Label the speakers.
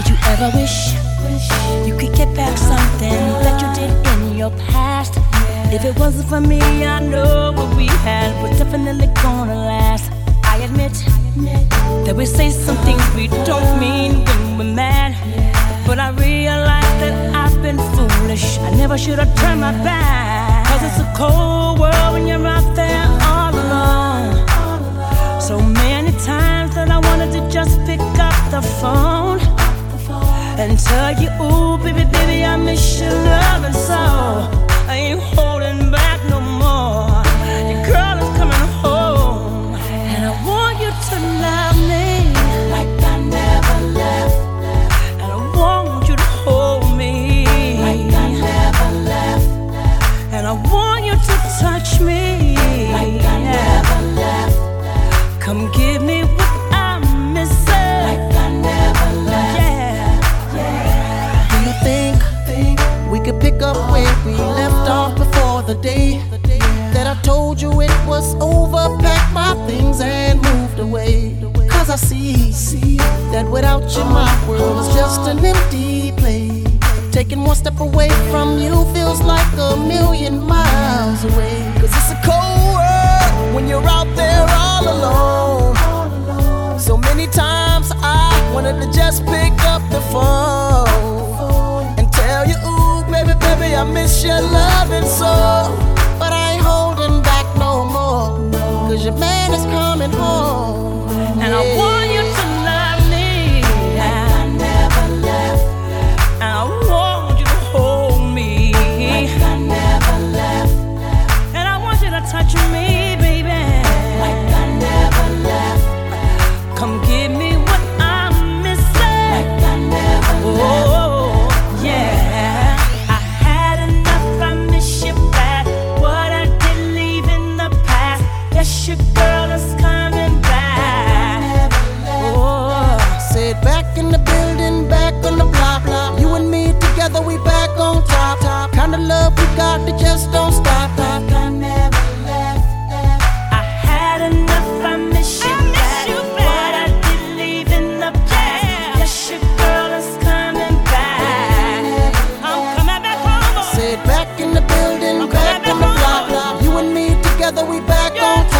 Speaker 1: Did you ever wish you could get back something that you did in your past? If it wasn't for me, I know what we had was definitely gonna last. I admit that we say some things we don't mean when we're mad. But I realize that I've been foolish. I never should have turned my back. Cause it's a cold And I want you to touch me like I never left. Come give me what I'm missing like I never left. Yeah.
Speaker 2: Do you think we could pick up where we left off before the day that I told you it was over? Packed my things and moved away. Cause I see see that without you, my world is just an empty place. Taking one step away from you a million miles away. Cause it's a cold world when you're out there all alone. So many times I wanted to just pick up the phone and tell you, ooh, baby, baby, I miss your loving we back on top,